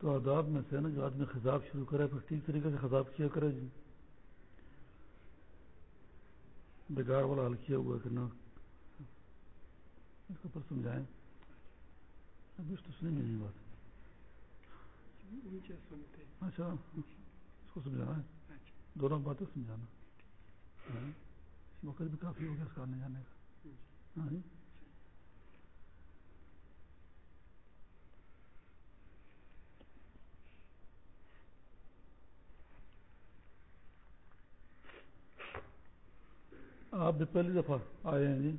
تو آداب میں سے نا جو آدمی خزاب شروع کرے پھر ٹھیک طریقے سے خزاب کیا کرے جی۔ بگاڑ والا حل کیا ہوا کہ نہ۔ اس کو پر سمجھائیں۔ ابھی تو سنیں گے نہیں بات۔ اچھا۔ اس کو سمجھانا ہے اچھا۔ دونوں باتیں سمجھانا۔ ہاں۔ وقت بھی کافی ہو گیا اس کا آنے جانے کا۔ ہاں آپ بھی پہلی دفعہ آئے ہیں جی؟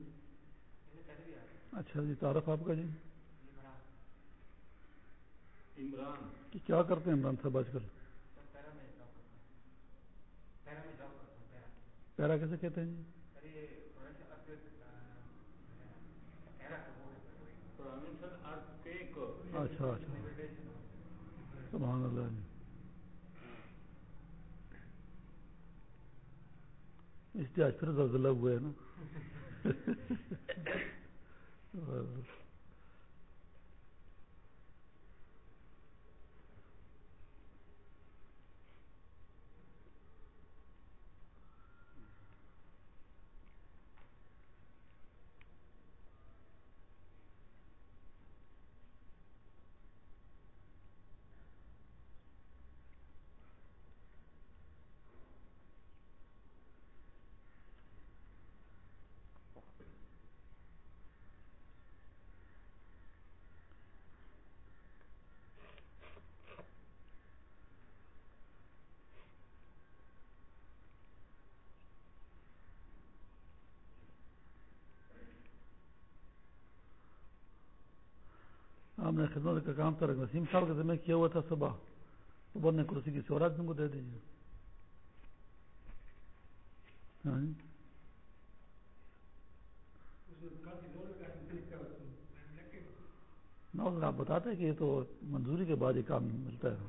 اچھا جی تعارف آپ کا جی؟ عمران۔ کیا کرتے ہیں عمران صاحب آج کل؟ پیرا کیسے کہتے ہیں جی؟ اچھا اچھا۔ سبحان اللہ جی۔ اشتہاج اچھا پھر زلزلہ ہوا ہے نا ہم نے خدمت کا کام تھا وسیم صاحب کے ذمہ کیا ہوا تھا صبح صبح نے کرسی کی سوراج تم کو دے دیجیے ہاں جی۔ آپ بتاتے کہ یہ تو منظوری کے بعد ہی کام ملتا ہے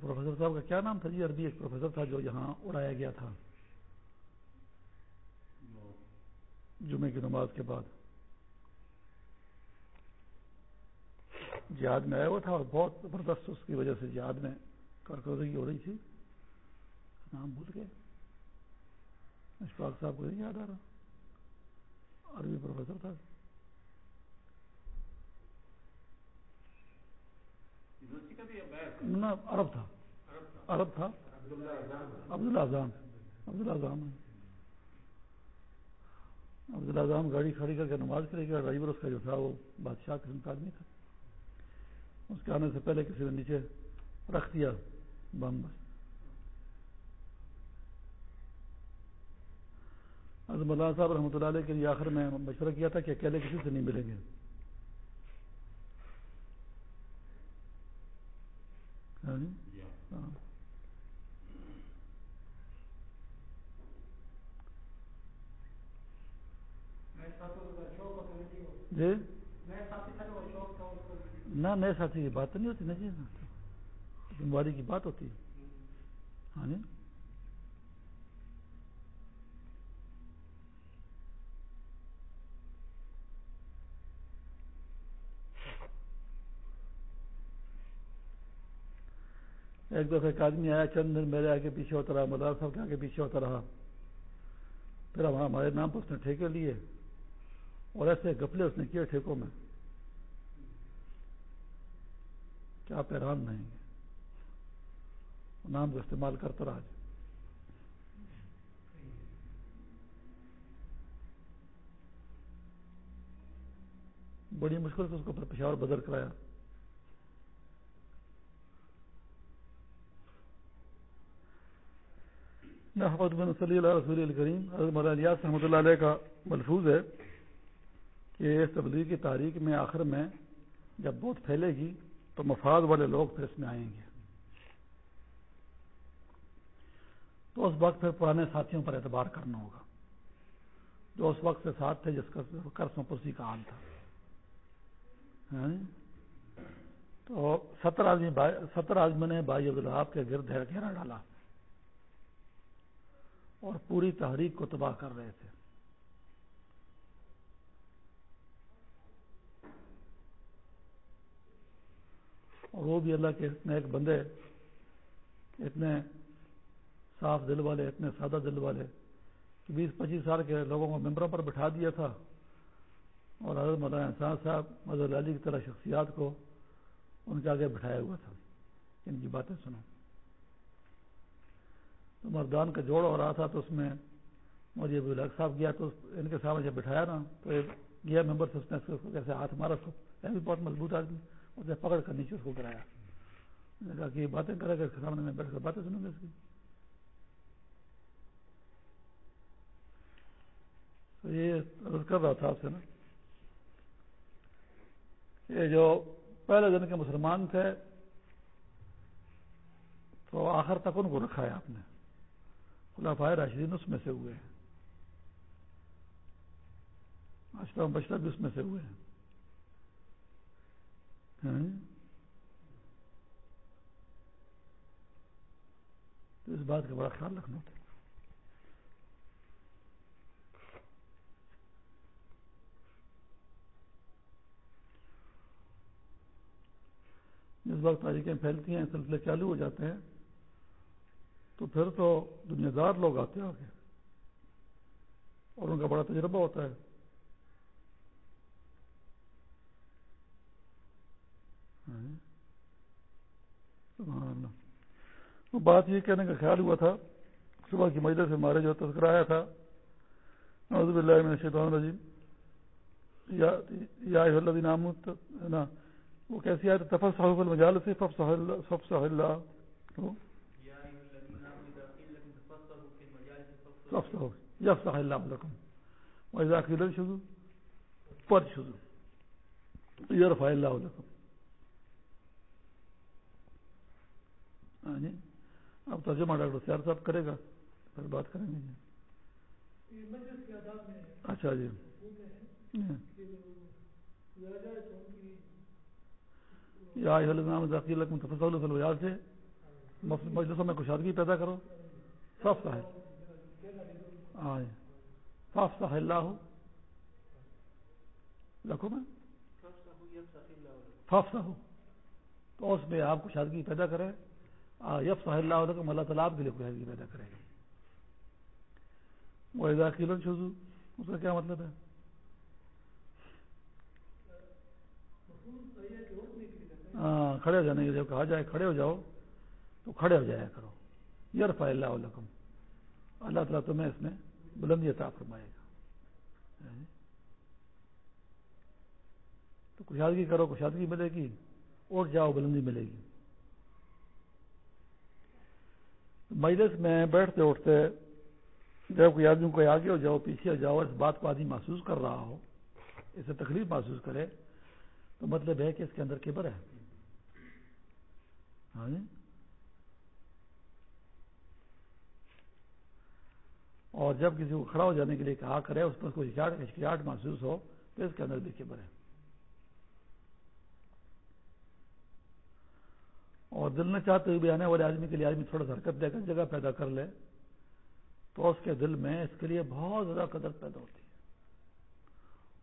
پروفیسر صاحب کا کیا نام تھا جی عربی ایک پروفیسر تھا جو یہاں اڑایا گیا تھا جمعے کی نماز کے بعد۔ جہاد میں آیا ہوا تھا اور بہت زبردست اس کی وجہ سے جہاد میں کارکردگی ہو رہی تھی۔ نام بھول گئے۔ اشفاق صاحب کو نہیں یاد آ رہا۔ عربی پروفیسر تھا۔ عرب تھا۔ عرب تھا۔ عبداللہ اعظام عبداللہ اعظام عبد الزام گاڑی کھڑی کر کے نماز کرے گا ڈرائیور اس کا جو تھا وہ بادشاہ قسم کا آدمی تھا۔ اس کے آنے سے پہلے کسی نے نیچے رکھ دیا بم بس۔ اعظم اللہ صاحب رحمۃ اللہ علیہ کے لیے آخر میں مشورہ کیا تھا کہ اکیلے کسی سے نہیں ملیں گے۔ ہاں۔ جی؟ نہ نئے ساتھی کی بات تو نہیں ہوتی نا جی بیماری کی بات ہوتی ہاں جی؟ ایک دفعہ ایک آدمی آیا چند دن میرے آگے پیچھے ہوتا رہا مدار صاحب کے آگے پیچھے ہوتا رہا۔ پھر ہمارے نام پر اس نے ٹھیکے لیے۔ اور ایسے گپلے اس نے کیے ٹھیکوں میں کیا آپ حیران نہیں گے نام کو استعمال کرتا رہا بڑی مشکل سے اس کو پشاور بدر کرایا۔ محمد بن صلی اللہ رسول الکریم، حضرت مولانا رحمۃ اللہ علیہ کا ملفوظ ہے۔ کہ اس تبدیلی کی تاریخ میں آخر میں جب بہت پھیلے گی تو مفاد والے لوگ پھر اس میں آئیں گے۔ تو اس وقت پھر پرانے ساتھیوں پر اعتبار کرنا ہوگا۔ جو اس وقت سے ساتھ تھے، جس کا کرسوں پرسی کا حال تھا۔ ہاں جی؟ تو ستر آدمی ستر آدمی نے بھائی عبدالحاب کے گرد گھیرا ڈالا اور پوری تحریک کو تباہ کر رہے تھے۔ اور وہ بھی اللہ کے اتنے ایک بندے، اتنے صاف دل والے، اتنے سادہ دل والے۔ کہ بیس پچیس سال کے لوگوں کو ممبروں پر بٹھا دیا تھا۔ اور حضرت مولانا احسان صاحب مظہر علی کی طرح شخصیات کو ان کے آگے بٹھایا ہوا تھا۔ ان کی باتیں سنو۔ تو مردان کا جوڑ ہو رہا تھا تو اس میں مجھے ابو الگ صاحب گیا تو ان کے سامنے جب بٹھایا نا، تو گیا ممبر سے اس نے کیسے ہاتھ مارا، اس کو بھی بہت مضبوط آدمی۔ اسے پکڑ کر نیچے اس کو کرایا نے کہا کہ یہ باتیں کرے گا سامنے میں بیٹھ کر باتیں سنوں گے اس کی۔ تو یہ کر رہا تھا آپ سے نا یہ جو پہلے دن کے مسلمان تھے، تو آخر تک ان کو رکھا ہے آپ نے۔ خلافائے راشدین اس میں سے ہوئے ہیں۔ اشرف بشرف بھی اس میں سے ہوئے ہیں۔ ہاں؟ تو اس بات کا بڑا خیال رکھنا تھا جس وقت تاریخیں پھیلتی ہیں، سلسلے چالو ہو جاتے ہیں، تو پھر تو دنیا دار لوگ آتے ہیں آگے، اور ان کا بڑا تجربہ ہوتا ہے۔ بات یہ کہنے کا خیال ہوا تھا، صبح کی مجلس سے ہمارے جو تذکرہ آیا تھا نعوذ باللہ من الشیطان الرجیم، یا ایھا الذین آمنوا نا، وہ کیسی آیت تفصح فی المجالس ففصح اللہ ففصح اللہ۔ یفصح اللہ لکم۔ وإذا قیل انشزوا فانشزوا یرفع اللہ لکم۔ ہاں جی۔ اب ترجمہ ڈاکٹر سیار صاحب کرے گا پھر بات کریں گے۔ اچھا جی۔ یا ذاکر تفصل فلویال سے مجلسوں میں کشادگی پیدا کرو۔ صاف صاحب۔ ہاں جی۔ صاف صاح اللہ۔ رکھو میں۔ صاف صاحب۔ تو اس میں آپ کشادگی پیدا کریں۔ یف صاح اللہ علیہ اللہ تعالیٰ آپ کے لیے کشادگی پیدا کرے گا۔ وہ ذاکر شزو اس کا کیا مطلب ہے؟ ہاں کھڑے ہو جانے جب کہا جائے کھڑے ہو جاؤ، تو کھڑے ہو جایا کرو۔ یار فا اللہ علیکم اللہ تعالیٰ تمہیں اس میں بلندی عطا فرمائے گا۔ تو کشادگی کرو، کشادگی ملے گی اٹھ جاؤ، بلندی ملے گی۔ مجلس میں بیٹھتے اٹھتے جب کوئی آدمی کو آگے ہو جاؤ، پیچھے ہو جاؤ، اس بات کو آدمی محسوس کر رہا ہو، اسے تکلیف محسوس کرے، تو مطلب ہے کہ اس کے اندر کبر ہے۔ ہاں جی؟ اور جب کسی کو کھڑا ہو جانے کے لیے کہا کرے، اس پر کوئی ہچکیاٹ محسوس ہو، تو اس کے اندر بھی کبر ہے۔ اور دل نہ چاہتے ہوئے بھی آنے والے آدمی کے لیے آدمی تھوڑا سا حرکت دے کر جگہ پیدا کر لے، تو اس کے دل میں اس کے لیے بہت زیادہ قدر پیدا ہوتی ہے۔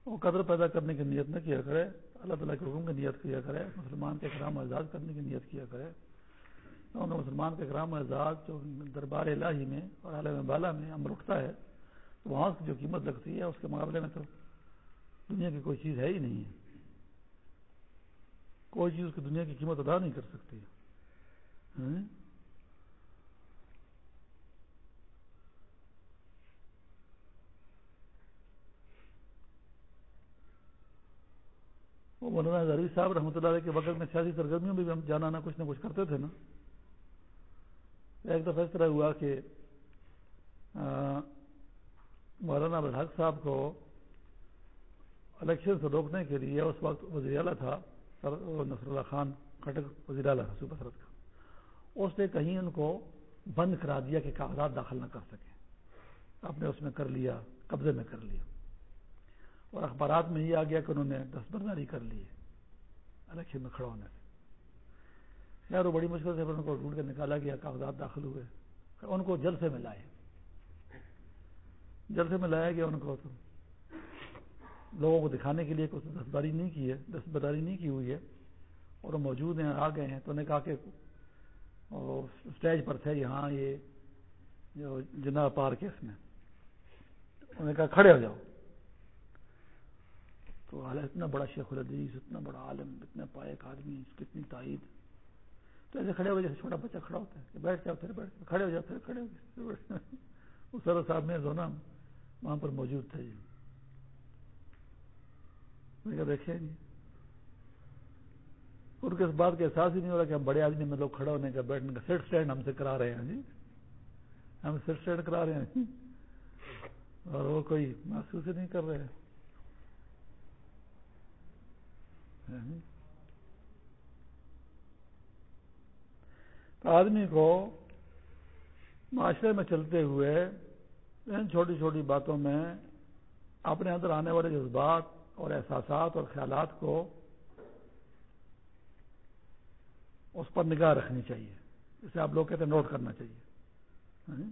وہ قدر پیدا کرنے کی نیت نہ کیا کرے، اللہ تعالیٰ کے حکم کی نیت کیا کرے، مسلمان کے کرام اعزاز کرنے کی نیت کیا کرے۔ تو مسلمان کے کرام اعزاز جو دربار الہی میں اور عالم بالا میں عمر اٹھتا ہے، تو وہاں کی جو قیمت لگتی ہے، اس کے مقابلے میں تو دنیا کی کوئی چیز ہے ہی نہیں۔ ہے کوئی چیز اس کی دنیا کی قیمت ادا نہیں کر سکتی۔ ہاں؟ وہ مولانا ظہری صاحب رحمۃ اللہ علیہ کے وقت میں سیاسی سرگرمیوں میں بھی ہم جانا نہ کچھ نہ کچھ کرتے تھے نا۔ ایک دفعہ اس طرح ہوا کہ مولانا الحق صاحب کو الیکشن سے روکنے کے لیے اس وقت وزیر اعلیٰ تھا نصر اللہ خان، کٹک وزیر اعلیٰ صوبہ سرد کا۔ اس نے کہیں ان کو بند کرا دیا کہ کاغذات داخل نہ کر سکیں۔ آپ نے اس میں کر لیا، قبضے میں کر لیا۔ اور اخبارات میں یہ آ گیا کہ انہوں نے دستبرداری کر لی ہے۔ الیکشن میں کھڑا ہونے سے یار، وہ بڑی مشکل سے ان کو ڈھونڈ کے نکالا گیا، کاغذات داخل ہوئے۔ ان کو جلسے میں لائے۔ جلسے میں لایا گیا ان کو تو۔ لوگوں کو دکھانے کے لیے کچھ دستبرداری نہیں کی ہے دستبرداری نہیں کی ہوئی ہے۔ اور وہ موجود ہیں، آ گئے ہیں۔ تو انہوں نے کہا کہ اسٹیج پر تھے یہاں یہ جو جنا پارک ہے اس میں۔ انہوں نے کہا کھڑے ہو جاؤ۔ تو اتنا بڑا شیخ العدیز اتنا بڑا عالم اتنا پائک آدمی کتنی تائید۔ تو ایسے کھڑے ہو جیسے چھوٹا بچہ کھڑا ہوتا ہے کہ بیٹھ جاؤ، پھر بیٹھ کھڑے ہو جاؤ، پھر کھڑے ہو وہ سر صاحب میں زونا وہاں پر موجود تھے جی۔ میں کہا دیکھیں جی ان کے اس بات کا احساس ہی نہیں ہو رہا کہ ہم بڑے آدمی میں لوگ کھڑا ہونے کا بیٹھنے کا سیٹ اسٹینڈ ہم سے کرا رہے ہیں جی؟ ہم سیٹ اسٹینڈ کرا رہے ہیں جی؟ اور وہ کوئی محسوس ہی نہیں کر رہے آدمی کو معاشرے میں چلتے ہوئے ان چھوٹی چھوٹی باتوں میں اپنے اندر آنے والے جذبات اور احساسات اور خیالات کو اس پر نگاہ رکھنی چاہیے۔ جسے آپ لوگ کہتے ہیں نوٹ کرنا چاہیے۔ ہاں؟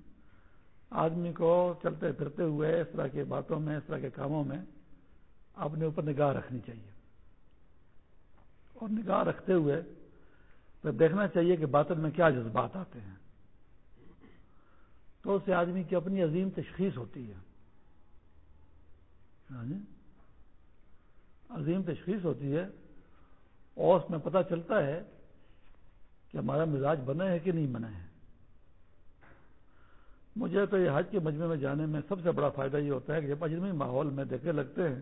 آدمی کو چلتے پھرتے ہوئے اس طرح کی باتوں میں، اس طرح کے کاموں میں اپنے اوپر نگاہ رکھنی چاہیے۔ اور نگاہ رکھتے ہوئے پھر دیکھنا چاہیے کہ باطن میں کیا جذبات آتے ہیں۔ تو اس سے آدمی کی اپنی عظیم تشخیص ہوتی ہے۔ ہاں؟ عظیم تشخیص ہوتی ہے اور اس میں پتہ چلتا ہے کہ ہمارا مزاج بنا ہے کہ نہیں بنا ہے؟ مجھے تو یہ حج کے مجمع میں جانے میں سب سے بڑا فائدہ یہ ہوتا ہے کہ جب اجنبی ماحول میں دیکھے لگتے ہیں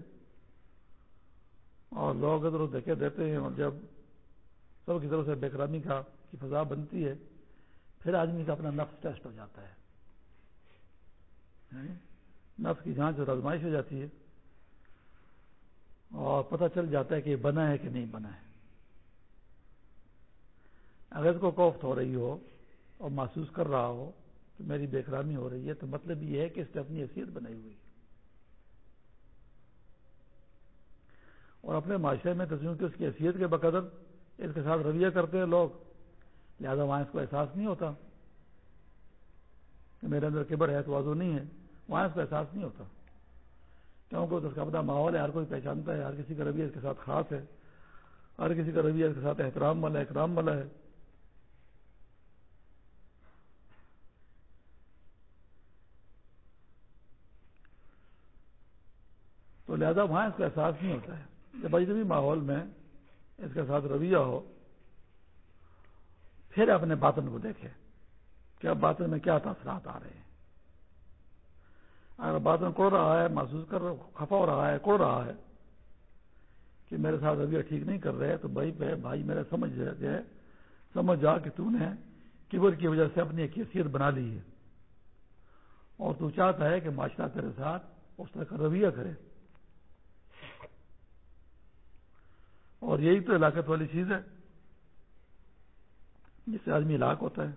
اور لوگ ادھر دیکھے دیتے ہیں اور جب سب کی طرف سے بےکرامی کا کی فضا بنتی ہے، پھر آدمی کا اپنا نفس ٹیسٹ ہو جاتا ہے۔ یعنی نفس کی جانچ اور آزمائش ہو جاتی ہے اور پتہ چل جاتا ہے کہ بنا ہے کہ نہیں بنا ہے۔ اگر اس کو کوفت ہو رہی ہو اور محسوس کر رہا ہو کہ میری بےکرامی ہو رہی ہے، تو مطلب یہ ہے کہ اس نے اپنی حیثیت بنائی ہوئی اور اپنے معاشرے میں تصویر کی اس کی حیثیت کے بقدر اس کے ساتھ رویہ کرتے ہیں لوگ، لہذا وہاں اس کو احساس نہیں ہوتا کہ میرے اندر کبر ہے تو وضو نہیں ہے، وہاں اس کو احساس نہیں ہوتا۔ کیونکہ اس کا اپنا ماحول ہے، ہر کوئی پہچانتا ہے، ہر کسی کا رویہ اس کے ساتھ خاص ہے، ہر کسی کا رویہ اس کے ساتھ احترام والا ہے اکرام والا ہے۔ لہذا وہاں اس کا احساس نہیں ہوتا ہے۔ جب اجنبی ماحول میں اس کے ساتھ رویہ ہو، پھر اپنے باطن کو دیکھے کہ اب باطن میں کیا تاثرات آ رہے ہیں۔ اگر باطن کوڑ رہا ہے، محسوس کر خفا ہو رہا ہے، کوڑ رہا ہے کہ میرے ساتھ رویہ ٹھیک نہیں کر رہے، تو بھائی پہ بھائی، میرے سمجھ جائے سمجھ جا کہ تو نے کبر کی وجہ سے اپنی ایک حیثیت بنا لی ہے۔ اور تو چاہتا ہے کہ معاشرہ تیرے ساتھ اس طرح کا رویہ کرے۔ اور یہی تو علاقت والی چیز ہے جس سے آدمی ہلاک ہوتا ہے۔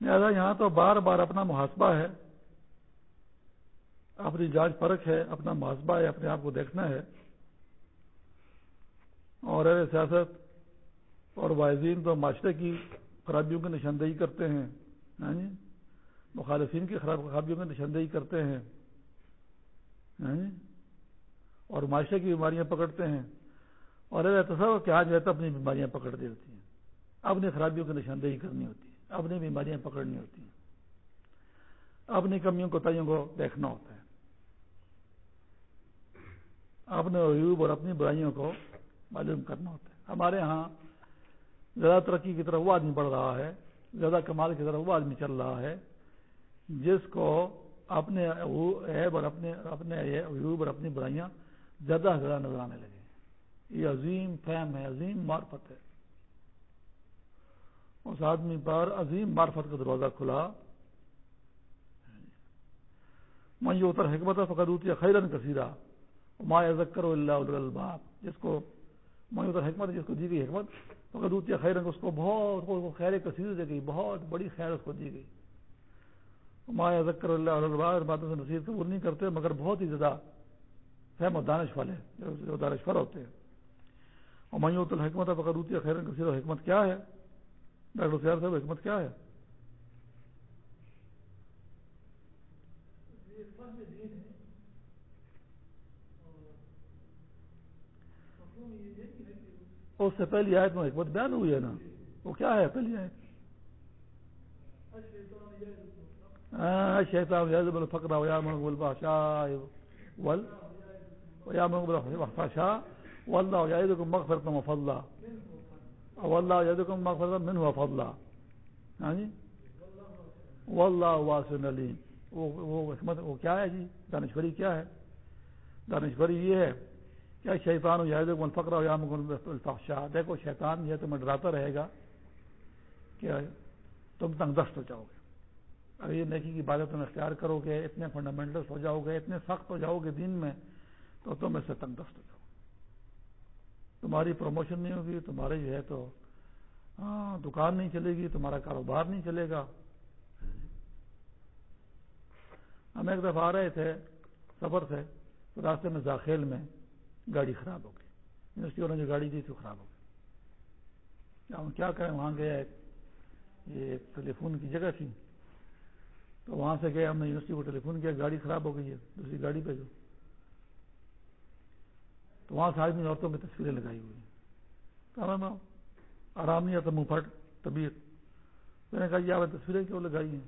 لہٰذا یہاں تو بار بار اپنا محاسبہ ہے، اپنی جانچ پرکھ ہے، اپنا محاسبہ ہے، اپنے آپ کو دیکھنا ہے۔ اور سیاست اور واحدین تو معاشرے کی خرابیوں کی نشاندہی کرتے ہیں۔ ہاں جی؟ مخالفین کی خراب خرابیوں کی نشاندہی کرتے ہیں اور معاشرے کی بیماریاں پکڑتے ہیں۔ اور تصور کہ آج رہتا اپنی بیماریاں پکڑ دی ہوتی ہیں۔ اپنی خرابیوں کی نشاندہی کرنی ہوتی ہے۔ اپنی بیماریاں پکڑنی ہوتی ہیں۔ اپنی کمیوں کو تائیوں کو دیکھنا ہوتا ہے۔ اپنے عیوب اور اپنی برائیوں کو معلوم کرنا ہوتا ہے۔ ہمارے ہاں زیادہ ترقی کی طرف وہ آدمی بڑھ رہا ہے، زیادہ کمال کی طرف وہ آدمی چل رہا ہے۔ جس کو اپنے عیب اور اپنے اپنے عیوب اور اپنی برائیاں زیادہ زیادہ نظر آنے لگے۔ یہ عظیم فہم ہے، عظیم معرفت ہے۔ اس آدمی پر عظیم معرفت کا دروازہ کھلا۔ میں یہ اتر حکمت فقروتی خیرن کثیرہ ما ذکر اللہ الباب جس کو میں اتر حکمت جس کو دی گئی حکمت فقروتی خیرن اس کو بہت خیر کثیر دی گئی، بہت بڑی خیر اس کو دی گئی۔ مایا ذکر اللہ علیہ باتوں سے نصیحت قبول نہیں کرتے، مگر بہت ہی زیادہ فہم و دانش والے جو دانشور ہوتے ہیں۔ اور میوت الحکمت فقروتی خیر کثیر حکمت کیا ہے؟ ڈاکٹر سیار صاحب، حکمت کیا ہے؟ اس سے پہلی آیت میں حکمت بیان ہوئی ہے نا، وہ کیا ہے پہلی آیت؟ شیطان یعظم الفقر ویامر بالباشاء وال ویامر بالفحشاء. والله يعيدكم مغفرة وفضلا. والله يعيدكم مغفرة منه وفضلا. يعني؟ والله واسع عليم. وہ حکمت وہ کیا ہے جی؟ دانشوری کیا ہے؟ دانشوری یہ ہے کیا شیطان یعیدکم الفقر ویامر بالفحشاء. دیکھو، شیطان یہ تمہیں ڈراتا رہے گا کہ تم تنگ دست ہو جاؤ گے۔ اگر یہ نیکی کی باتیں تم اختیار کرو گے، اتنے فنڈامنٹلس ہو جاؤ گے، اتنے سخت ہو جاؤ گے دین میں، تو تم اس سے تنگ دست ہو جاؤ تمہاری پروموشن نہیں ہوگی تمہارے جو ہے تو ہاں دکان نہیں چلے گی، تمہارا کاروبار نہیں چلے گا۔ ہم ایک دفعہ آ رہے تھے، سفر سے، تو راستے میں داخل میں گاڑی خراب ہو گئی۔ یونیورسٹی والوں نے جو گاڑی دی تھی خراب ہو گئی۔ ہم کیا کریں؟ وہاں گئے یہ ٹیلی فون کی جگہ تھی۔ تو وہاں سے گئے ہم نے یونیورسٹی کو ٹیلی فون کیا، گاڑی خراب ہو گئی ہے، دوسری گاڑی پہ جو۔ تو وہاں سے آدمی عورتوں کی تصویریں لگائی ہوئی کہا آرام نہیں آتا، منہ پھٹ، طبیعت۔ میں نے کہا جی آپ نے تصویریں کیوں لگائی ہیں؟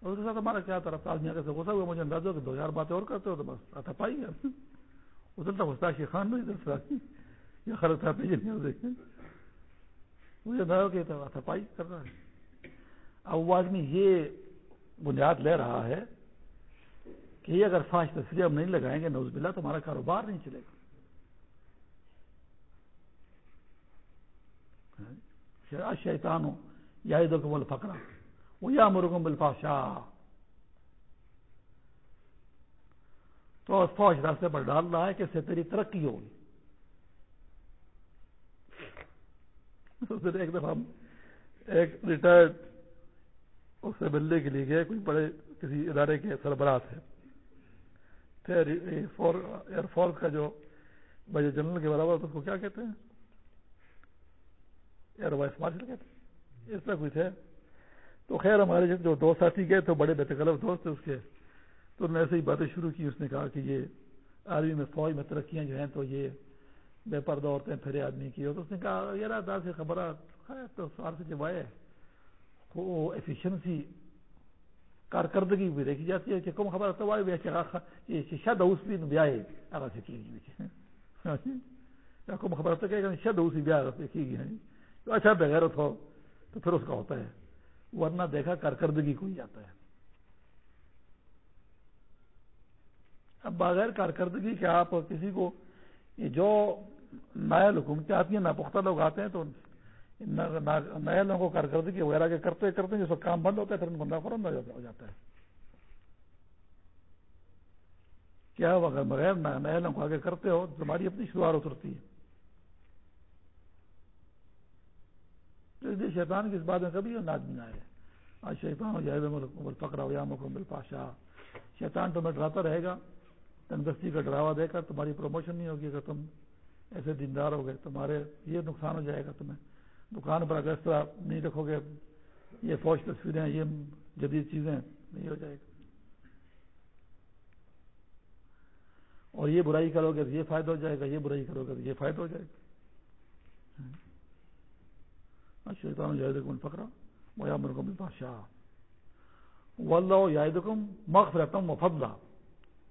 اور اس کے ساتھ ہمارا کیا طرف آدمی آگے سے غصہ ہوا مجھے اندازہ ہو کہ دو چار باتیں اور کرتے ہو تو بس آتا پائی گیا ادھر غصہ شی خان نہیں ادھر سے یا خرچ تھا دیکھیں۔ مجھے اندازہ کہ آتا پائی کر رہا ہے۔ اب وہ آدمی یہ بنیاد لے رہا ہے کہ یہ اگر فاش تصویر ہم نہیں لگائیں گے نوز بلا تو ہمارا کاروبار نہیں چلے گا۔ شیطان ہو یا ادھر کو وہ یا مرغم بل تو فوج راستے پر ڈال رہا ہے کہ اس سے تیری ترقی ہوگی۔ ایک دفعہ ہم ایک ریٹائرڈ اس سے ملنے کے لیے گئے، کوئی بڑے کسی ادارے کے سربراہ تھے۔ ایئر فورس کا جو بجے جنرل کے برابر اس کو کیا کہتے ہیں؟ ایئر وائس مارشل کہتے ہیں۔ اس طرح کوئی تھے۔ تو خیر، ہمارے جو دو ساتھی گئے تو بڑے بےتکلف دوست تھے اس کے۔ تو انہوں نے ایسے ہی باتیں شروع کی، اس نے کہا کہ یہ آرمی میں فوج میں ترقیاں جو ہیں تو یہ بے پردہ عورتیں، پھرے آدمی کی۔ تو اس نے کہا، یار دار سے خبر تو سوار سے جب آئے۔ وہ ایفیشنسی کارکردگی بھی دیکھی جاتی ہے کہ کم خبر تو یہ شد اوس بھی بیاہ اگر سے کی گئی یا کم خبر تو کہ شد اوس بیاہ کی گئی تو اچھا بغیرت ہو تو پھر اس کا ہوتا ہے۔ ورنہ دیکھا کارکردگی کو ہی جاتا ہے۔ اب بغیر کارکردگی کے آپ کسی کو یہ جو نیا حکومتیں آتی ہیں، ناپختہ لوگ آتے ہیں تو نئے لوگوں کو کارکردگی وغیرہ کے کرتے کرتے جو سب کام بند ہوتا ہے، پھر بندہ فوراً ہو جاتا ہے۔ کیا اگر بغیر نئے لوگوں کو آگے کرتے ہو، تو تمہاری اپنی شروعات اترتی ہے۔ شیطان کی اس بات میں کبھی انداز نہیں آئے۔ آج شیطان ہو جائے مل پکڑا ہو، یا مکمل پاشا شیطان تمہیں ڈراتا رہے گا، تندرستی کا ڈراوا دے کر تمہاری پروموشن نہیں ہوگی۔ اگر تم ایسے دیندار ہو گئے، تمہارے یہ نقصان ہو جائے گا تمہیں۔ دکان پر اگر اس طرح نہیں رکھو گے، یہ فوج تصویریں، یہ جدید چیزیں نہیں ہو جائے گا اور یہ برائی کرو گے تو یہ فائدہ ہو جائے گا، یہ برائی کرو گے تو یہ فائدہ ہو جائے گا۔ ہاں۔ شیطان یادکم فکرا ویا مرکم بادشاہ واللہ یادکم مغفرتم و فضلہ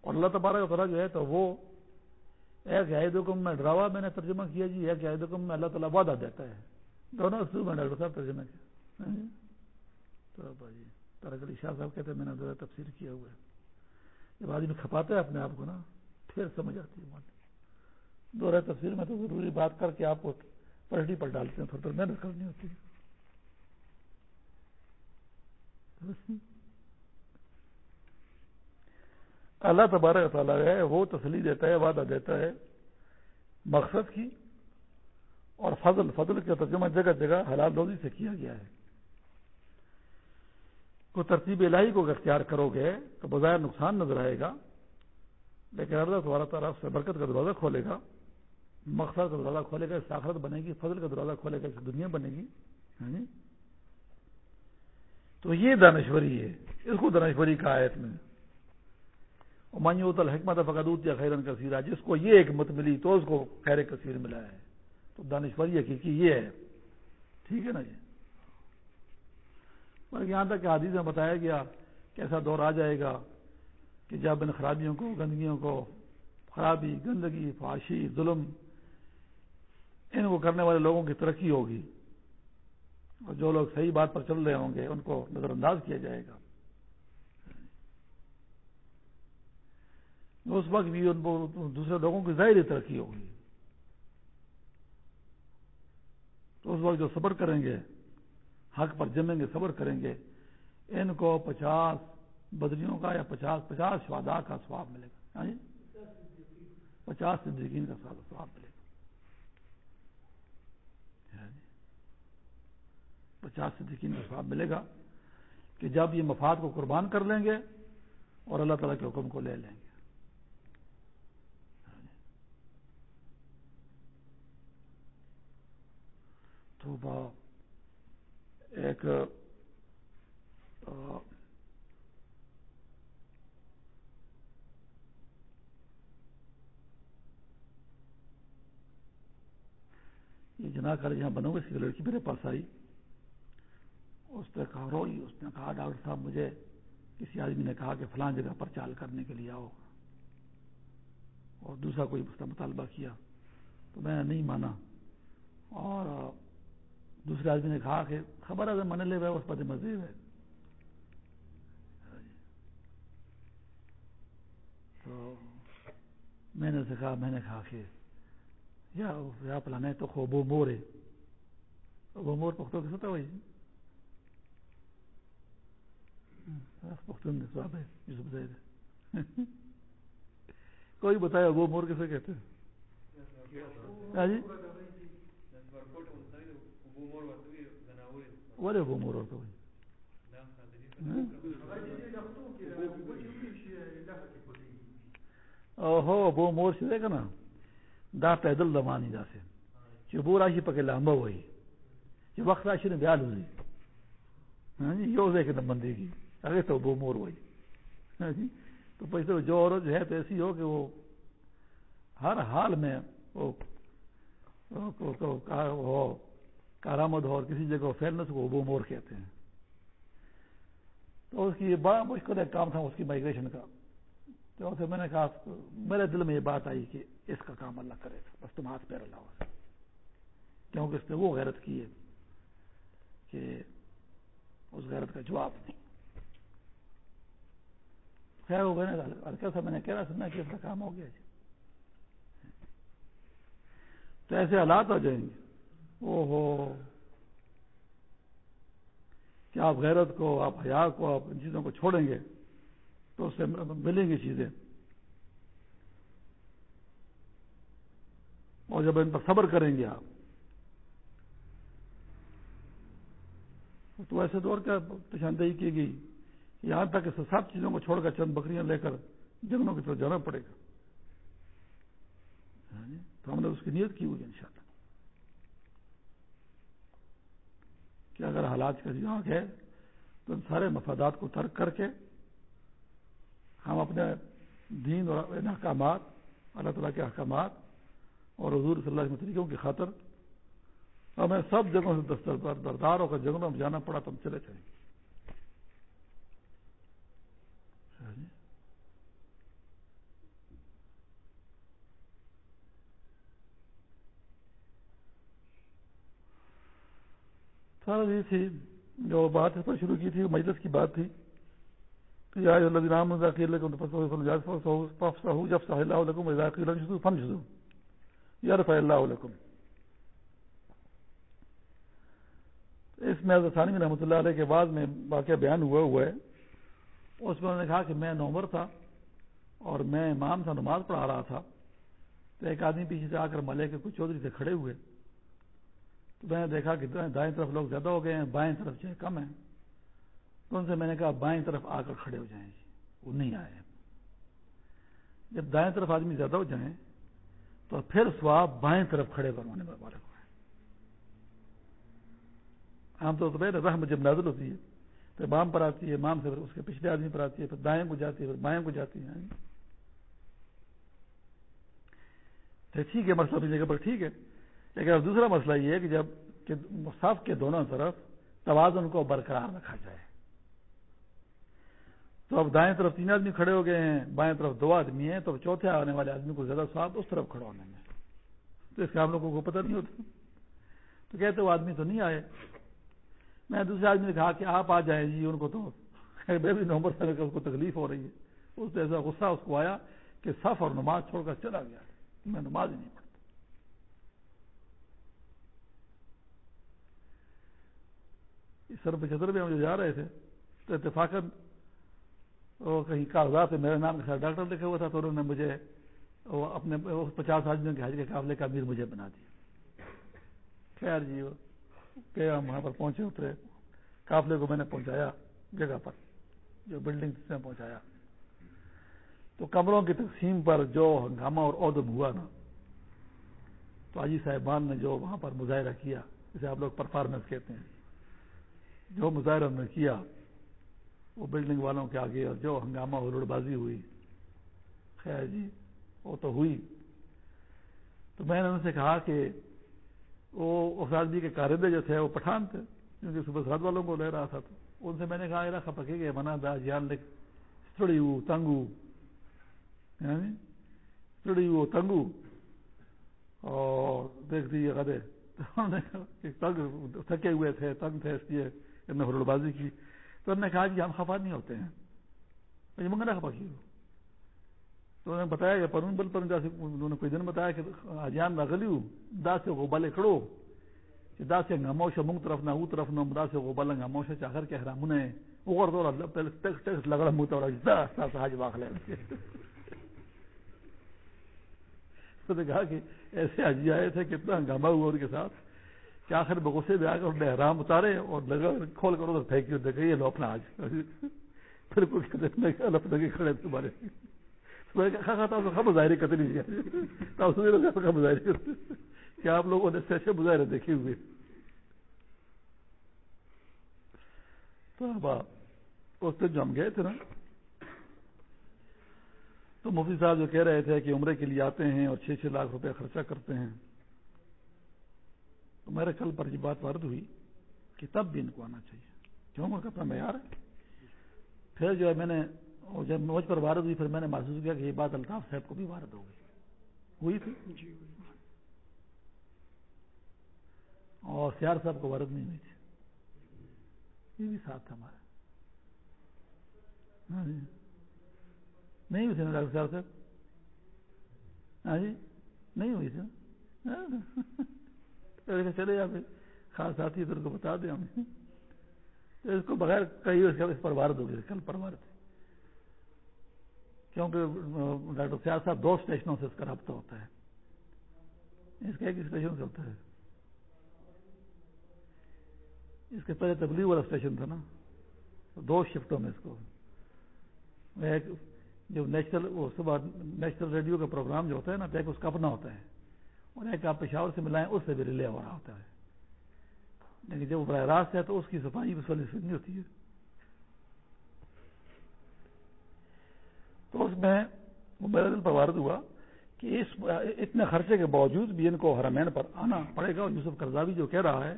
اور اللہ تبارک تعالیٰ جو ہے تو وہ ایک یادکم میں ڈراوا میں نے ترجمہ کیا جی ایک یادکم میں اللہ تعالیٰ وعدہ دیتا ہے۔ دونوں اسلوب میں ڈاکٹر صاحب ترجمہ کیا۔ ہاں جی؟ تو جی تارک علی شاہ صاحب کہتے ہیں، میں نے دورہ تفسیر کیا ہوا ہے۔ جب آدمی کھپاتا ہے اپنے آپ کو نا، پھر سمجھ آتی ہے دورہ تفسیر میں تو ضروری بات کر کے آپ کو پلٹی پر ڈالتے ہیں، تھوڑی دیر محنت کرنی ہوتی ہے۔ اللہ تبارک تعالیٰ ہے، وہ تسلی دیتا ہے، وعدہ دیتا ہے مقصد کی اور فضل فضل کا ترجمہ جگہ جگہ حلال روزی سے کیا گیا ہے۔ کو ترتیب الہی کو اختیار کرو گے تو بظاہر نقصان نظر آئے گا، لیکن اللہ تبارہ تعالیٰ سے برکت کا دروازہ کھولے گا، مقصد کا دروازہ کھولے گا ساخرت بنے گی، فضل کا دروازہ کھولے گا، اس دنیا بنے گی۔ یعنی تو یہ دانشوری ہے، اس کو دانشوری کا آیت میں۔ مایوت الحکمت فقدوت یا خیرن کثیرہ جس کو یہ حکمت ملی تو اس کو خیر کثیر ملا ہے۔ تو دانشوری حقیقی یہ ہے۔ ٹھیک ہے نا جی؟ بلکہ یہاں تک کہ حادیث میں بتایا گیا کہ ایسا دور آ جائے گا کہ جب ان خرابیوں کو، گندگیوں کو، خرابی، گندگی فاشی ظلم، ان کو کرنے والے لوگوں کی ترقی ہوگی۔ اور جو لوگ صحیح بات پر چل رہے ہوں گے، ان کو نظر انداز کیا جائے گا۔ اس وقت بھی ان کو دوسرے لوگوں کی ظاہری ترقی ہوگی۔ تو اس وقت جو صبر کریں گے، حق پر جمیں گے، صبر کریں گے، ان کو پچاس بدریوں کا یا پچاس پچاس شوادا کا سواب ملے گا۔ ہاں جی؟ پچاس صدیقین کا سواب ملے گا۔ ہاں جی؟ پچاس صدیقین کا سواب ملے گا کہ جب یہ مفاد کو قربان کر لیں گے اور اللہ تعالیٰ کے حکم کو لے لیں گے۔ تو ایک جنا کر جہاں بنو اس کی لڑکی میرے پاس آئی۔ اس نے کہا، روئی۔ اس نے کہا، ڈاکٹر صاحب، مجھے کسی آدمی نے کہا کہ فلان جگہ پر چال کرنے کے لیے آؤ۔ اور دوسرا کوئی اس کا مطالبہ کیا، تو میں نے نہیں مانا۔ اور دوسرے آدمی نے کہا کہ خبر اگر من لے ہوئے اس پر مزید ہے۔ تو میں نے کہا، میں نے کہا کہ یا یا پلانے تو خوبو مور ہے۔ وہ مور پختوں کے ستا ہوئی؟ ہاں، پختون نے سواب ہے یوسف زید۔ کوئی بتایا وہ مور کیسے کہتے ہیں؟ ہاں جی؟ ولې به مور ورته وي او بو مور شي کنه دا پیدل زمانی دا سه چې بو راشي پکې لامبه وای چې وخت راشي نه بیا لوي ہاں جی، یو ځای کې د بندګي هغه ته بو مور وای ہاں جی، تو پیسے جو عورت ہے تو ایسی ہو کہ وہ ہر حال میں وہ کارآمد ہو اور کسی جگہ پھیلنے سے وہ ابو مور کہتے ہیں۔ تو اس کی یہ بڑا مشکل ایک کام تھا، اس کی مائگریشن کا۔ تو اسے میں نے کہا، میرے دل میں یہ بات آئی کہ اس کا کام اللہ کرے گا، بس تم ہاتھ پیر اللہ ہو۔ کیونکہ اس نے وہ غیرت کی ہے کہ اس غیرت کا جواب نہیں۔ خیر ہو گئے نا میں نے کہہ رہا سننا کہ اس کا کام ہو گیا جی۔ تو ایسے حالات ہو جائیں گے۔ او ہو کہ آپ غیرت کو، آپ حیا کو، آپ ان چیزوں کو چھوڑیں گے تو اس سے ملیں گی چیزیں۔ اور جب ان پر صبر کریں گے آپ، تو ایسے دور کا نشاندہی کی گئی؟ یہاں تک کہ سب چیزوں کو چھوڑ کر چند بکریاں لے کر جنگلوں کی طرف جانا پڑے گا۔ تو ہم نے اس کی نیت کی ہوئی ان شاء اللہ کہ اگر حالات کا جہاں ہے تو ان سارے مفادات کو ترک کر کے ہم اپنے دین اور احکامات، اللہ تعالیٰ کے احکامات اور حضور صلی اللہ علیہ طریقوں کی خاطر ہمیں سب جگہوں سے دستر بردار ہو کر جنگلوں میں جانا پڑا تو ہم چلے جائیں۔ یہ تھی، جو بات اس پر شروع کی تھی مجلس کی بات تھی۔ اس میں ثانی رحمۃ اللہ علیہ کے بعد میں واقعہ بیان ہوا ہوا ہے۔ اس میں انہوں نے کہا کہ میں نومر تھا اور میں امام سے نماز پڑھا رہا تھا۔ تو ایک آدمی پیچھے سے آ کر ملے کے کچھ چودھری سے کھڑے ہوئے میں نے دیکھا کہ دائیں طرف لوگ زیادہ ہو گئے ہیں، بائیں طرف جو ہے کم ہیں۔ تو ان سے میں نے کہا، بائیں طرف آ کر کھڑے ہو جائیں جی وہ نہیں آئے جب دائیں طرف آدمی زیادہ ہو جائیں، تو پھر سواب بائیں طرف کھڑے کروانے پر والے کو عام طور پر رحم جب نازل ہوتی ہے، تو امام پر آتی ہے، امام سے اس کے پچھلے آدمی پر آتی ہے، پھر دائیں کو جاتی ہے، پھر بائیں کو جاتی ہے ٹھیک ہے مسئلہ اپنی جگہ پر ٹھیک ہے۔ لیکن اب دوسرا مسئلہ یہ ہے کہ جبکہ صف کے دونوں طرف توازن کو برقرار رکھا جائے۔ تو اب دائیں طرف تین آدمی کھڑے ہو گئے ہیں، بائیں طرف دو آدمی ہیں، تو چوتھے آنے والے آدمی کو زیادہ سواب اس طرف کھڑا ہونے میں۔ تو اس کا ہم لوگوں کو پتہ نہیں ہوتا۔ تو کہتے وہ آدمی تو نہیں آئے۔ میں دوسرے آدمی نے کہا کہ آپ آ جائیں جی ان کو تو بھی نومبر سے اس کو تکلیف ہو رہی ہے۔ اس ایسا غصہ اس کو آیا کہ صف اور نماز چھوڑ کر چلا گیا۔ میں نماز ہی نہیں پڑھتا۔ سر پچہتر میں مجھے جا رہے تھے، تو اتفاق کہیں کاغذات میرے نام کے ساتھ ڈاکٹر لکھا ہوا تھا، تو انہوں نے مجھے وہ اپنے پچاس آدمیوں کے حج کے قابل کا امیر مجھے بنا دیا۔ خیر جی کہ ہم وہاں پر پہنچے، اترے۔ قافلے کو میں نے پہنچایا جگہ پر، جو بلڈنگ سے پہنچایا۔ تو کمروں کی تقسیم پر جو ہنگامہ اور عہدم ہوا نا، تو آجی صاحبان نے جو وہاں پر مظاہرہ کیا، جسے آپ لوگ پرفارمنس کہتے ہیں۔ جو مظاہرہ ہم نے کیا، وہ بلڈنگ والوں کے آگے اور جو ہنگامہ اور بازی ہوئی۔ خیر جی وہ تو ہوئی۔ تو میں نے ان سے کہا کہ وہ اس آدمی کے کارندے جو تھے، وہ پٹھان تھے، کیونکہ صبح سرحد والوں کو لے رہا تھا۔ تو ان سے میں نے کہا، یہ پکے گئے منا دا جان لکھ چڑی ہو، تنگو۔ یعنی ہو، تنگو۔ اور دیکھ دیجیے گدے تنگ، تھکے ہوئے تھے، تنگ تھے، اس لیے ہرڑ بازی کی۔ تو انہوں نے کہا کہ ہم خفا نہیں ہوتے ہیں۔ منگنا خفا کی تو انہوں نے بتایا کہ پرون بل پر انہوں نے کوئی دن بتایا کہ اجان نہ گلی دا سے وہ بالے کھڑو، کہ دا سے گموش منگ طرف نہ، او طرف نہ، دا سے وہ بل گموش چاہر کے حرام نے وہ اور تو ٹیکس لگڑا منہ تو دا سا حج واخ لے تو نے کہا کہ ایسے حجی آئے تھے، کتنا ہنگامہ ہوا ان کے ساتھ۔ کہ آخر بغصے میں آ کر انہوں نے حرام اتارے اور لگا کھول کر ادھر پھینکی دیکھے یہ لو اپنا آج۔ پھر کوئی کہتے ہیں لگے کھڑے تمہارے؟ مظاہرے قتل مظاہرے کہ آپ لوگوں نے ایسے مظاہرے دیکھے ہوئے۔ تو اس دن جو ہم گئے تھے نا، تو مفتی صاحب جو کہہ رہے تھے کہ عمرے کے لیے آتے ہیں اور چھ چھ لاکھ روپے خرچہ کرتے ہیں۔ تو میرے کل پر یہ بات وارد ہوئی کہ تب بھی ان کو آنا چاہیے۔ کیوں؟ عمر کا اپنا معیار ہے۔ پھر جو ہے میں نے جب موج پر وارد ہوئی پھر میں نے محسوس کیا کہ یہ بات الطاف صاحب کو بھی وارد ہو گئی۔ ہوئی تھی؟ جی اور سیار صاحب کو وارد نہیں ہوئی تھی۔ یہ بھی ساتھ تھا ہمارا۔ ہاں جی۔ نہیں ہوئی تھی نا ڈاکٹر صاحب صاحب؟ ہاں جی۔ نہیں ہوئی تھی۔ ہاں۔ چلے جا خاص ساتھی تو ان کو بتا دیں ہم۔ اس کو بغیر کئی اس پر وارد ہو گئی کل پر وارد۔ کیونکہ ڈاکٹر سیاد صاحب دو اسٹیشنوں سے اس کا رابطہ ہوتا ہے۔ اس کا ایک اسٹیشن سے ہوتا ہے۔ اس کے پہلے تبلیغ والا اسٹیشن تھا نا۔ دو شفٹوں میں اس کو۔ ایک جو نیشنل، وہ صبح نیشنل ریڈیو کا پروگرام جو ہوتا ہے نا ایک اس کا اپنا ہوتا ہے۔ اور ایک آپ پشاور سے ملائیں، اس سے بھی ریلے ہو رہا ہوتا ہے۔ لیکن جب وہ براہ راست ہے تو اس کی صفائی اس والی نہیں ہوتی ہے۔ تو اس میں میرا دل پر وارد ہوا کہ اس اتنے خرچے کے باوجود بھی ان کو حرمین پر آنا پڑے گا۔ اور یوسف کرزاوی جو کہہ رہا ہے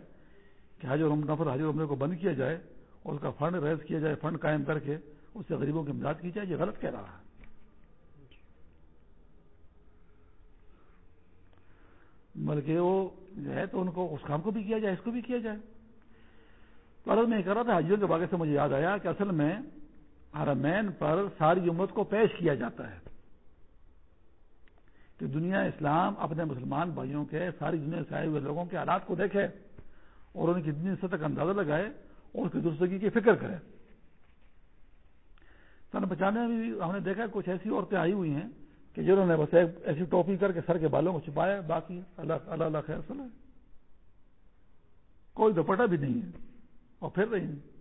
کہ حج نفر حج عمرے کو بند کیا جائے اور اس کا فنڈ ریز کیا جائے، فنڈ قائم کر کے اس سے غریبوں کی امداد کی جائے، یہ غلط کہہ رہا ہے۔ بلکہ وہ جو ہے تو ان کو اس کام کو بھی کیا جائے، اس کو بھی کیا جائے۔ تو اگر میں یہ کر رہا تھا حجیوں کے باغ سے مجھے یاد آیا کہ اصل میں حرمین پر ساری امت کو پیش کیا جاتا ہے۔ کہ دنیا اسلام اپنے مسلمان بھائیوں کے، ساری دنیا سے آئے ہوئے لوگوں کے حالات کو دیکھے اور ان کی دنیا سطح کا اندازہ لگائے اور اس کی درستگی کی فکر کرے۔ سن بچانے میں بھی ہم نے دیکھا کچھ ایسی عورتیں آئی ہوئی ہیں کہ جنہوں نے بس ایک ایسی ٹوپی کر کے سر کے بالوں کو چھپایا، باقی اللہ اللہ اللہ خیر صلاح کوئی دوپٹا بھی نہیں ہے اور پھر رہی ہیں۔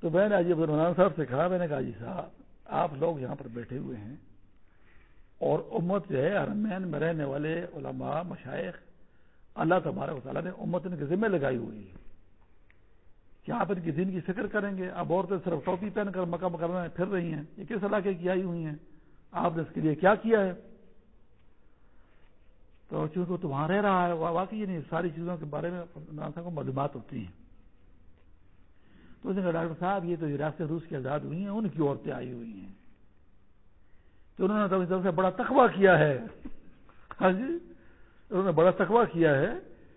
تو میں نے عبد الرحمان صاحب سے کہا، میں نے کہا جی صاحب، آپ لوگ یہاں پر بیٹھے ہوئے ہیں اور امت جو ہے، ارمین میں رہنے والے علماء مشائق اللہ تبارک و تعالیٰ نے امت ان کے ذمہ لگائی ہوئی ہے۔ کہ آپ ان کی دن کی فکر کریں گے؟ اب عورتیں صرف ٹوپی پہن کر مکہ مکرمہ پھر رہی ہیں، یہ کس علاقے کی آئی ہوئی ہیں؟ آپ نے اس کے لیے کیا کیا ہے؟ تو چونکہ تو وہاں رہ رہا ہے واقعی نہیں، ساری چیزوں کے بارے میں کو معلومات ہوتی ہیں۔ تو اس نے کہا، ڈاکٹر صاحب، یہ تو ریاست روس کی آزاد ہوئی ہیں، ان کی عورتیں آئی ہوئی ہیں۔ تو انہوں نے تو طرف سے بڑا تخوا کیا ہے۔ ہاں جی؟ انہوں نے بڑا تخوا کیا ہے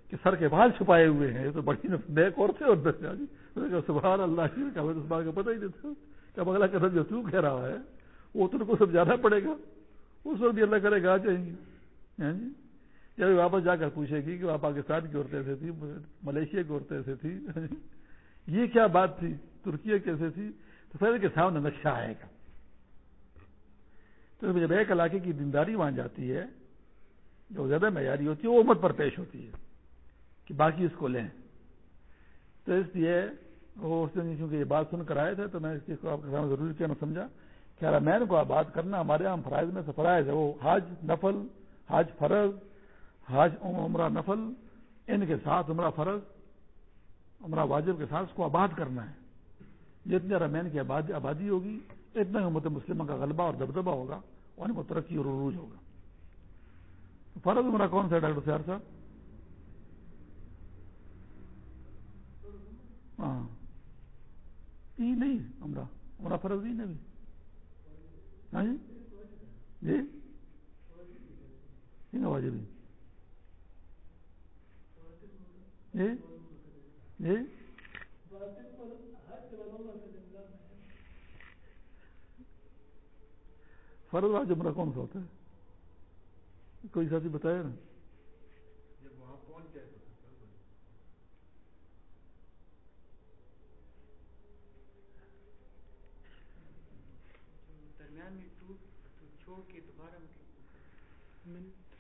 کہ سر کے بال چھپائے ہوئے ہیں۔ تو بڑی نیک عورتیں اور ہاں سبحان اللہ کا کا پتہ ہی نہیں تھا۔ کہ اگلا قدم جو تو کہہ رہا ہے۔ وہ تم کو سمجھانا پڑے گا۔ اس وقت بھی اللہ کرے گا، آ جائیں گی ہاں جی؟ یا واپس جا کر پوچھے گی کہ وہاں پاکستان کی عورتیں سے تھی ملیشیا کی عورتیں سے تھی ہاں جی؟ یہ کیا بات تھی؟ ترکی کیسے تھی؟ تو پھر کے سامنے نقشہ آئے گا۔ تو جب ایک علاقے کی دینداری وہاں جاتی ہے، جو زیادہ معیاری ہوتی ہے، وہ امت پر پیش ہوتی ہے کہ باقی اس کو لیں۔ تو اس لیے وہ اس دن چونکہ یہ بات سن کر آئے تھے تو میں اس چیز کو آپ کے سامنے ضروری کیا نہ سمجھا۔ کہ رامین کو آپ بات کرنا ہمارے یہاں فرائض میں سے فرائض ہے وہ حاج نفل حاج فرض حاج عمرہ نفل، ان کے ساتھ عمرہ فرض، عمرہ واجب کے ساتھ اس کو آباد کرنا ہے۔ جتنے رمین کی آبادی ہوگی، اتنا امت مسلمہ کا غلبہ اور دبدبہ ہوگا اور ان کو ترقی اور عروج ہوگا۔ فرض عمرہ کون سا ہے ڈاکٹر سیار صاحب؟ ہاں۔ نہیں، عمرہ عمرہ فرض نہیں۔ نبی جی جی واجب جی جی فرض واجب عمرہ کون سا ہوتا ہے کوئی ساتھی بتایا نا جب وہاں پہنچ جائے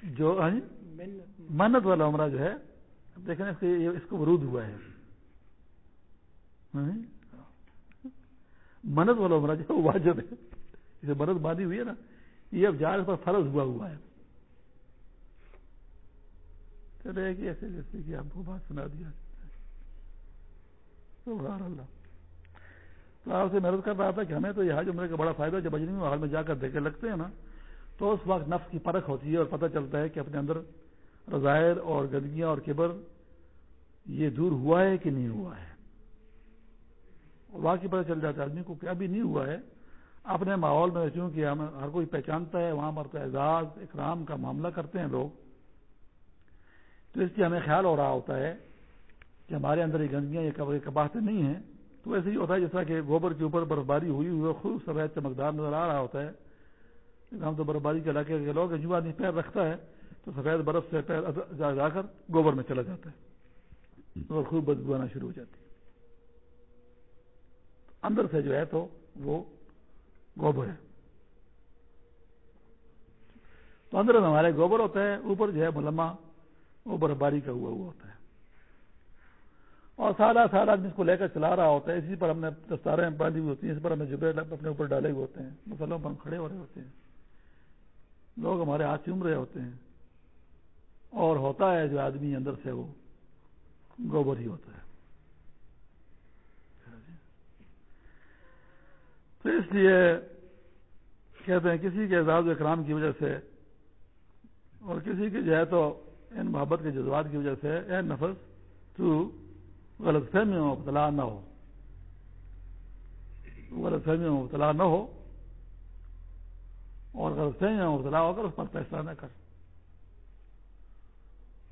جو ہاں جی؟ منت والا عمرہ جو ہے دیکھیں اس کو ورود ہوا ہے؟ منت والا عمرہ جو واجب ہے۔ اسے منت باندھی ہوئی ہے نا یہ اب جہاز پر فرض ہوا ہوا ہے۔ چلے گی ایسے جیسے کہ آپ کو بات سنا دیا۔ اللہ۔ تو آپ سے محنت کر رہا تھا کہ ہمیں تو یہ حج عمرے کا بڑا فائدہ جب اجنبی محل میں جا کر دیکھے لگتے ہیں نا، تو اس وقت نفس کی پرکھ ہوتی ہے اور پتہ چلتا ہے کہ اپنے اندر رضائر اور گندگیاں اور کبر یہ دور ہوا ہے کہ نہیں ہوا ہے۔ اور واقعی پتہ چل جاتا ہے آدمی کو کہ ابھی نہیں ہوا ہے۔ اپنے ماحول میں چونکہ ہم ہر کوئی پہچانتا ہے، وہاں پر تو اعزاز، اکرام کا معاملہ کرتے ہیں لوگ۔ تو اس لیے ہمیں خیال ہو رہا ہوتا ہے کہ ہمارے اندر یہ گندگیاں، یہ کباہتے نہیں ہیں۔ تو ایسے ہی ہوتا ہے جیسا کہ گوبر کے اوپر برف باری ہوئی ہوئی خوب سفید چمکدار نظر آ رہا ہوتا ہے۔ ہم تو برف باری کے علاقے کے لوگ جو آدمی پیر رکھتا ہے تو سفید برف سے پیر جا کر گوبر میں چلا جاتا ہے اور خوب بدبو آنا شروع ہو جاتی ہے اندر سے جو ہے تو وہ گوبر ہے۔ تو اندر ہمارے گوبر ہوتا ہے اوپر جو ہے ملما وہ برف باری کا ہوا ہوا ہوتا ہے۔ اور سارا سارا جس کو لے کر چلا رہا ہوتا ہے، اسی پر ہم نے دستاریں باندھی ہوئی ہوتی ہیں، اس پر ہمیں جبے اپنے اوپر ڈالے ہوئے ہوتے ہیں مسلوں پر ہم کھڑے ہو رہے ہوتے ہیں۔ لوگ ہمارے ہاتھ چوم رہے ہوتے ہیں۔ اور ہوتا ہے جو آدمی اندر سے وہ گوبر ہی ہوتا ہے۔ تو اس لیے کہتے ہیں کسی کے اعزاز و اکرام کی وجہ سے اور کسی کے جو ہے تو ان محبت کے جذبات کی وجہ سے اے نفس تو غلط فہمی میں مبتلا نہ ہو۔ غلط فہمی میں مبتلا نہ ہو۔ اور غلط فہمی میں مبتلا ہو کر اس پر فیصلہ نہ کر۔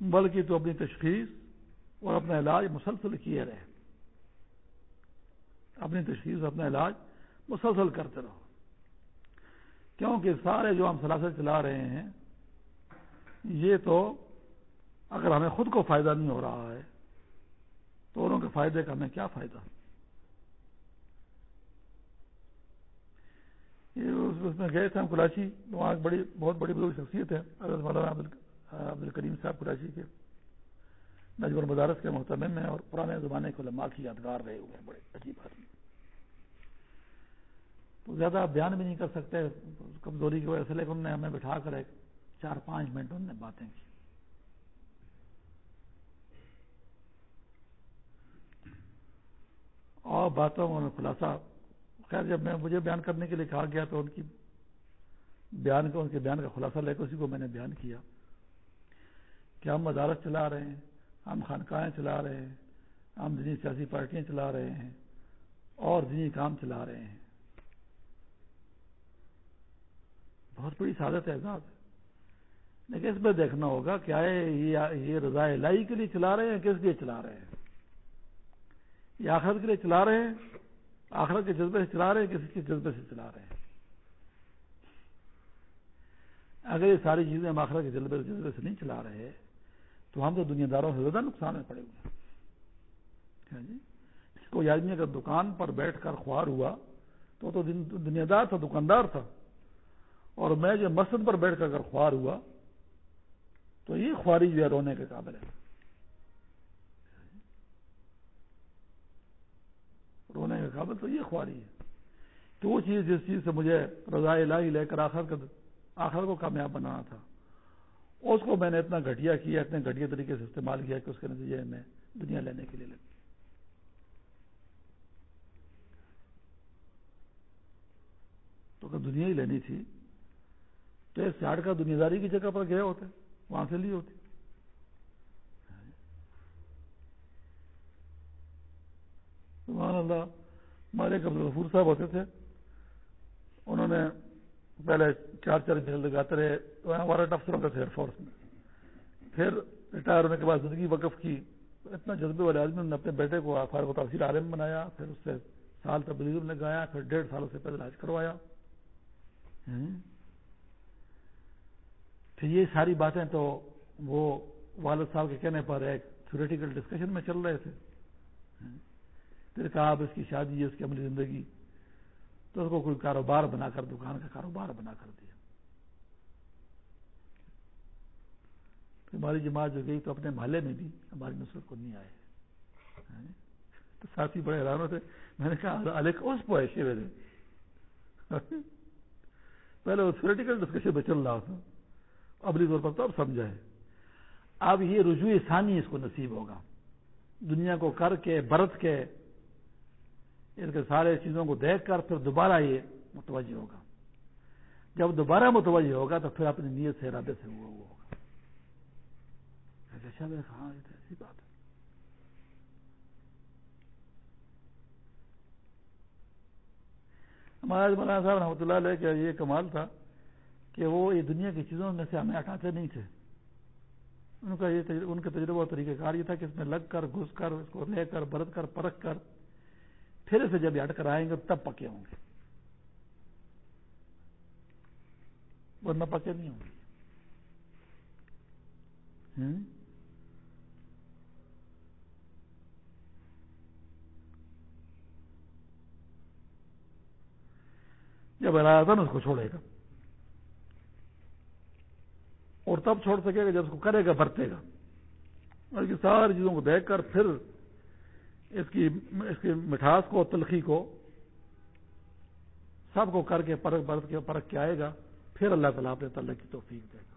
بلکہ تو اپنی تشخیص اور اپنا علاج مسلسل کیے رہے۔ اپنی تشخیص اور اپنا علاج مسلسل کرتے رہو۔ کیونکہ سارے جو ہم سلاسل چلا رہے ہیں، یہ تو اگر ہمیں خود کو فائدہ نہیں ہو رہا ہے تو انہوں کے فائدے کا ہمیں کیا فائدہ؟ اس میں گئے تھے ہم کراچی، وہاں بڑی بہت بڑی بزرگ شخصیت ہے، حضرت مولانا عبد الکریم صاحب کراچی کے۔ نجم المدارس کے محتمے میں اور پرانے زمانے کے علماء کی یادگار رہے ہوئے ہیں، بڑے عجیب آدمی۔ تو زیادہ بیان بھی نہیں کر سکتے، کمزوری کی وجہ سے، لیکن انہوں نے ہمیں بٹھا کر ایک چار پانچ منٹ انہوں نے باتیں کی۔ اور باتوں میں خلاصہ، خیر جب میں، مجھے بیان کرنے کے لیے کہا گیا تو ان کی بیان کا، ان کے بیان کا خلاصہ لے کر اسی کو میں نے بیان کیا۔ کہ ہم مدارس چلا رہے ہیں، ہم خانقاہیں چلا رہے ہیں، ہم دینی سیاسی پارٹیاں چلا رہے ہیں اور دینی کام چلا رہے ہیں۔ بہت بڑی سعادت اعزاز ہے لیکن اس میں دیکھنا ہوگا کیا یہ رضا الہی کے لیے چلا رہے ہیں کس لیے چلا رہے ہیں؟ یہ آخرت کے لیے چلا رہے ہیں، آخرت کے جذبے سے چلا رہے ہیں، کسی کے جذبے سے چلا رہے ہیں۔ اگر یہ ساری چیزیں ہم آخرت کے جذبے جذبے سے نہیں چلا رہے، تو ہم تو دنیا داروں سے زیادہ نقصان میں پڑے ہوئے ہاں جی؟ کوئی آدمی اگر دکان پر بیٹھ کر خوار ہوا، تو تو دنیا دار تھا، دکاندار تھا۔ اور میں جو مسجد پر بیٹھ کر اگر خوار ہوا، تو یہ خواری جو ہے رونے کے قابل ہے۔ رونے کے قابل تو یہ خواری ہے۔ تو وہ چیز جس چیز سے مجھے رضا الہی لے کر آخر آخر کو کامیاب بنانا تھا۔ اس کو میں نے اتنا گھٹیا کیا، اتنے گھٹیا طریقے سے استعمال کیا کہ اس کے نتیجے میں دنیا لینے کے لیے لگی۔ تو اگر دنیا ہی لینی تھی، تو اس ساڑھ کا دنیا داری کی جگہ پر گئے ہوتے وہاں سے لی ہوتی۔ سبحان اللہ ہمارے عبد غفور صاحب ہوتے تھے۔ انہوں نے پہلے چار چار جیل لگاتے رہے ہمارا افسروں کا تھے ایئر فورس میں۔ پھر ریٹائر ہونے کے بعد زندگی وقف کی۔ اتنا جذبے والے آدمی نے اپنے بیٹے کو فارغ تفصیل عالم بنایا، پھر اس سے سال تبدیل میں گایا پھر ڈیڑھ سالوں سے پہلے علاج کروایا۔ پھر یہ ساری باتیں تو وہ والد صاحب کے کہنے پر ایک تھوریٹیکل ڈسکشن میں چل رہے تھے۔ پھر کہا اب اس کی شادی ہے اس کی عملی زندگی۔ تو اس کو کوئی کاروبار بنا کر، دکان کا کاروبار بنا کر دیا۔ ہماری جماعت جو گئی تو اپنے محلے میں بھی ہماری نصرت کو نہیں آئے۔ ہاں؟ تو ساتھی بڑے حیران ہوتے، میں نے کہا الک اس کو ایسے میرے پہلے وہ تھوریٹیکل ڈسکشن میں چل رہا تھا۔ ابلی طور پر تو اب سمجھا ہے۔ اب یہ رجوع ثانی اس کو نصیب ہوگا۔ دنیا کو کر کے، برت کے ان کے سارے چیزوں کو دیکھ کر پھر دوبارہ یہ متوجہ ہوگا۔ جب دوبارہ متوجہ ہوگا تو پھر اپنی نیت سے ارادے سے ہوا ہوگا۔ اچھا ہاں ایسی بات ہے۔ ہمارا مولانا صاحب رحمۃ اللہ علیہ کا یہ کمال تھا کہ وہ یہ دنیا کی چیزوں میں سے ہمیں ہٹاتے نہیں تھے۔ ان کا یہ ان کا تجربہ اور طریقہ کار یہ تھا کہ اس میں لگ کر، گھس کر، اس کو لے کر، برت کر، پرکھ کر پھر اسے جب ہٹ کر آئیں گے تب پکے ہوں گے۔ ورنہ پکے نہیں ہوں گے۔ جب ہرایا تھا نا اس کو چھوڑے گا۔ اور تب چھوڑ سکے گا جب اس کو کرے گا، برتے گا۔ اور ساری چیزوں کو دیکھ کر پھر اس کی اس کی مٹھاس کو، تلخی کو، سب کو کر کے پرکھ برت کے پرکھ کے آئے گا، پھر اللہ تعالیٰ اپنے تعالیٰ کی توفیق دے گا۔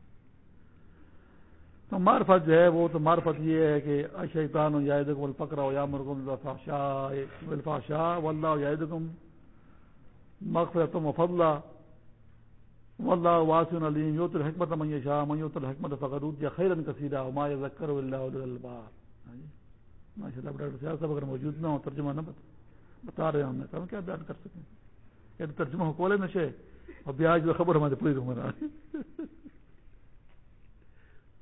تو مارفت جو ہے وہ، تو مارفت یہ ہے کہ شیطان ہو جائے الفقرا ہو یا مرکم الفا شاہ ولہ جائے دکم مغفرت مفضلہ واللہ واسع علیم یوت الحکمت من شاہ میوت الحکمت فقرود یا خیرن کثیرہ ما یذکر اللہ البار ماشاء اللہ ڈاکٹر صاحب صاحب اگر موجود نہ ہو ترجمہ نہ بتا رہے ہیں ہم نے کہا کیا بیان کر سکیں؟ کہ ترجمہ ہو کولے نشے اور بیاج جو خبر ہمارے پوری عمر آ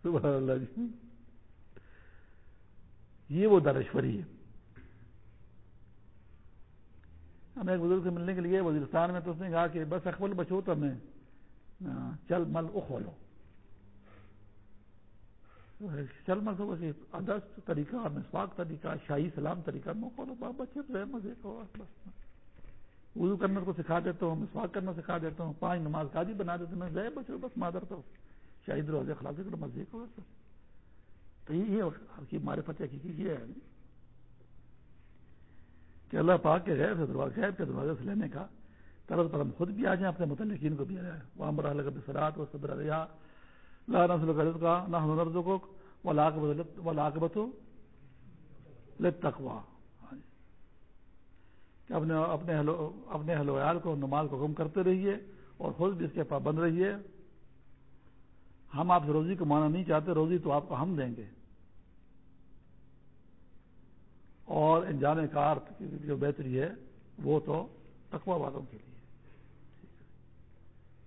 سبحان اللہ جی۔ یہ وہ دانشوری ہے۔ ہمیں ایک بزرگ سے ملنے کے لیے، وزیرستان میں تو اس نے کہا کہ بس اخبل بچو تو ہمیں ہاں، چل مل اخولو چل مل تو ادس طریقہ، مسواک طریقہ، شاہی سلام طریقہ میں کھولو مزے کو، بس وضو کرنے کو سکھا دیتا ہوں، مسواک کرنا سکھا دیتا ہوں، پانچ نماز قاضی بنا دیتے میں گئے بچوں بس مادر تو۔ شاہی دروازے خلاصے کرو، مزے کو، بس تو یہ کی معرفت حقیقی یہ ہے۔ کہ اللہ پاک کے غیر سے دروازے غیر کے دروازے سے لینے کا طرز پر ہم خود بھی آ جائیں، اپنے متعلقین کو بھی آیا وہاں برا لگا سرات و صبر ریا لا نسل غلط کا نہ نرز کو وہ لاقبت کہ اپنے اپنے اپنے حلویال کو نماز کو کم کرتے رہیے اور خود بھی اس کے پابند رہیے۔ ہم آپ سے روزی کمانا نہیں چاہتے، روزی تو آپ کو ہم دیں گے۔ اور انجام کار جو بہتری ہے، وہ تو تقوا والوں کے لیے۔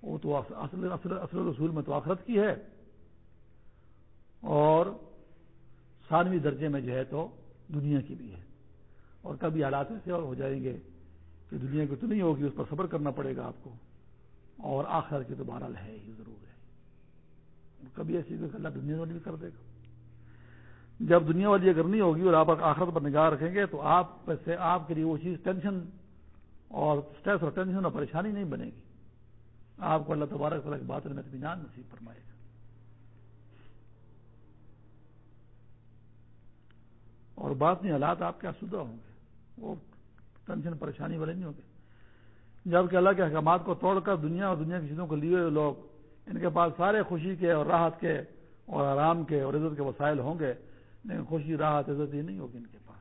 وہ تو اصل اصل رسول میں تو آخرت کی ہے۔ اور سانوی درجے میں جو ہے تو دنیا کی بھی ہے۔ اور کبھی حالات ایسے اور ہو جائیں گے کہ دنیا کی تو نہیں ہوگی، اس پر صبر کرنا پڑے گا آپ کو۔ اور آخر کی تو بہرحال ہے ہی، ضرور ہے۔ کبھی ایسی کوئی اللہ دنیا والی بھی کر دے گا۔ جب دنیا والی اگر نہیں ہوگی اور آپ آخرت پر نگاہ رکھیں گے تو آپ سے آپ کے لیے وہ چیز ٹینشن اور اسٹریس اور ٹینشن اور پریشانی نہیں بنے گی۔ آپ کو اللہ تبارک تعالیٰ کی بات میں اطمینان نصیب فرمائے گا۔ اور بات نہیں حالات آپ کے آسودہ ہوں گے۔ وہ ٹینشن پریشانی والے نہیں ہوں گے۔ جبکہ اللہ کے احکامات کو توڑ کر دنیا اور دنیا کی چیزوں کو لیے ہوئے لوگ ان کے پاس سارے خوشی کے اور راحت کے اور آرام کے اور عزت کے وسائل ہوں گے، لیکن خوشی، راحت، عزت یہ نہیں ہوگی ان کے پاس۔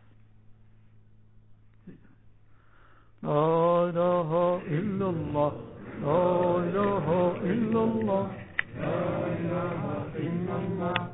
لا لا إله إلا الله. لا إله إلا الله